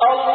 اللہ